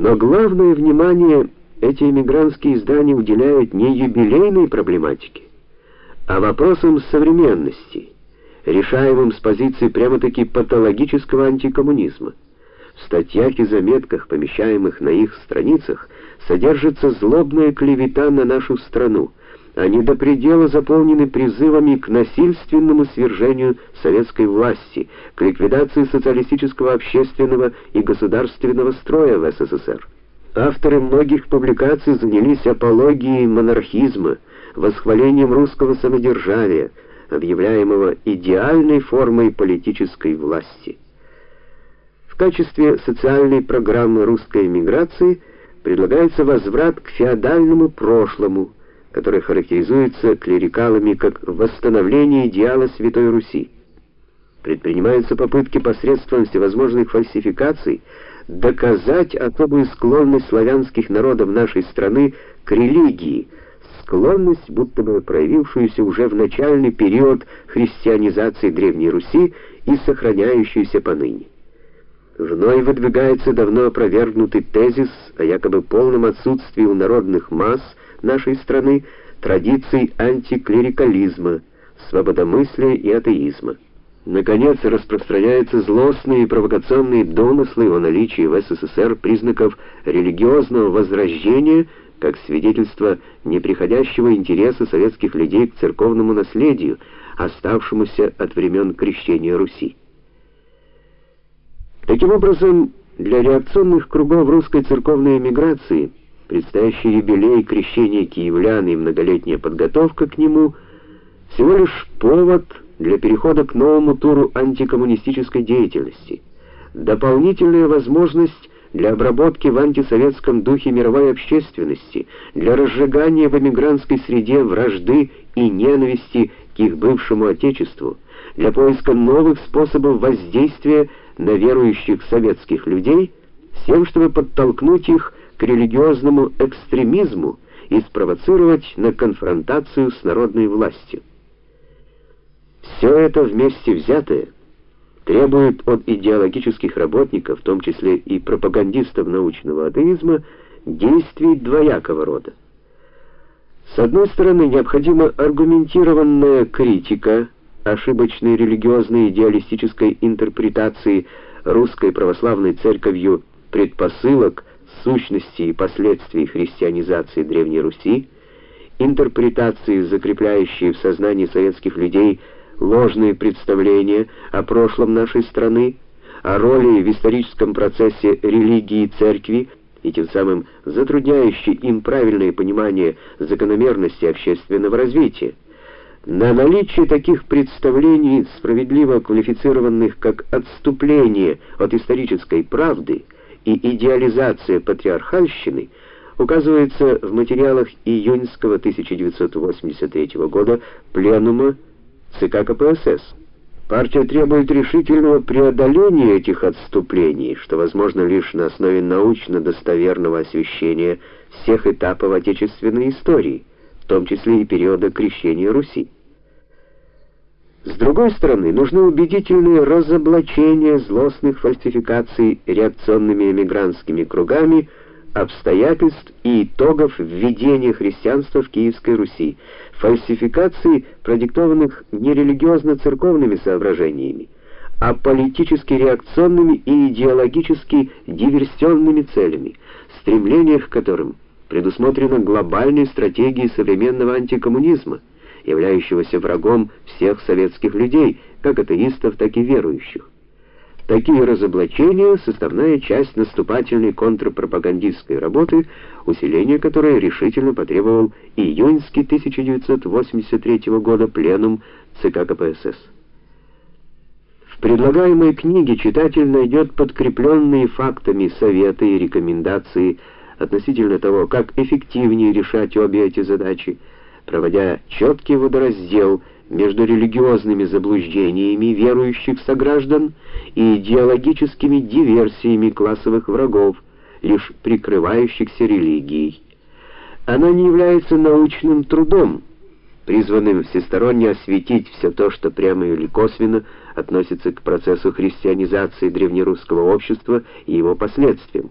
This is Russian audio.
Но главное внимание эти эмигрантские издания уделяют не юбилейной проблематике, а вопросам современности, решаемым с позиции прямо-таки патологического антикоммунизма. В статьях и заметках, помещаемых на их страницах, содержится злобная клевета на нашу страну. Они до предела заполнены призывами к насильственному свержению советской власти, к ликвидации социалистического общественного и государственного строя в СССР. Авторы многих публикаций занялись апологией монархизма, восхвалением русского самодержавия, объявляемого идеальной формой политической власти. В качестве социальной программы русской эмиграции предлагается возврат к феодальному прошлому, который характеризуется клерикалами как восстановление идеала Святой Руси. Предпринимаются попытки посредством всевозможных фальсификаций доказать особую склонность славянских народов нашей страны к религии, склонность, будто бы проявившуюся уже в начальный период христианизации Древней Руси и сохраняющуюся поныне. Вновь выдвигается давно опровергнутый тезис о якобы полном отсутствии у народных масс нашей страны традиций антиклерикализма, свободомыслия и атеизма. Наконец, распространяются злостные и провокационные домыслы о наличии в СССР признаков религиозного возрождения, как свидетельство неприходящего интереса советских людей к церковному наследию, оставшемуся от времен крещения Руси. Таким образом, для реакционных кругов русской церковной эмиграции предстоящий юбилей крещения киевлян и многолетняя подготовка к нему всего лишь повод для перехода к новому туру антикоммунистической деятельности, дополнительная возможность для обработки в антисоветском духе мировой общественности, для разжигания в эмигрантской среде вражды и ненависти к их бывшему отечеству, для поиска новых способов воздействия на верующих советских людей, с тем, чтобы подтолкнуть их к религиозному экстремизму и спровоцировать на конфронтацию с народной властью. Все это вместе взятое требует от идеологических работников, в том числе и пропагандистов научного атеизма, действий двоякого рода. С одной стороны, необходима аргументированная критика ошибочной религиозной идеалистической интерпретации русской православной церковью предпосылок, сущности и последствий христианизации Древней Руси, интерпретации, закрепляющие в сознании советских людей ложные представления о прошлом нашей страны, о роли в историческом процессе религии и церкви и тем самым затрудняющие им правильное понимание закономерности общественного развития. На наличие таких представлений, справедливо квалифицированных как отступление от исторической правды и идеализация патриархальщины, указывается в материалах июньского 1983 года пленума ЦК КПСС. Партия требует решительного преодоления этих отступлений, что возможно лишь на основе научно-достоверного освещения всех этапов отечественной истории, в том числе и периода крещения Руси. С другой стороны, нужны убедительные разоблачения злостных фальсификаций реакционными эмигрантскими кругами обстоятельств и итогов введения христианства в Киевской Руси, фальсификаций, продиктованных не религиозно-церковными соображениями, а политически реакционными и идеологически диверсионными целями, стремлениях к которым предусмотрена глобальной стратегией современного антикоммунизма, являющегося врагом всех советских людей, как атеистов, так и верующих. Такие разоблачения — составная часть наступательной контрпропагандистской работы, усиление которой решительно потребовал июньский 1983 года пленум ЦК КПСС. В предлагаемой книге читатель найдет подкрепленные фактами советы и рекомендации относительно того, как эффективнее решать обе эти задачи, проводя четкий водораздел между религиозными заблуждениями верующих сограждан и идеологическими диверсиями классовых врагов, лишь прикрывающихся религией. Она не является научным трудом, призванным всесторонне осветить все то, что прямо или косвенно относится к процессу христианизации древнерусского общества и его последствиям.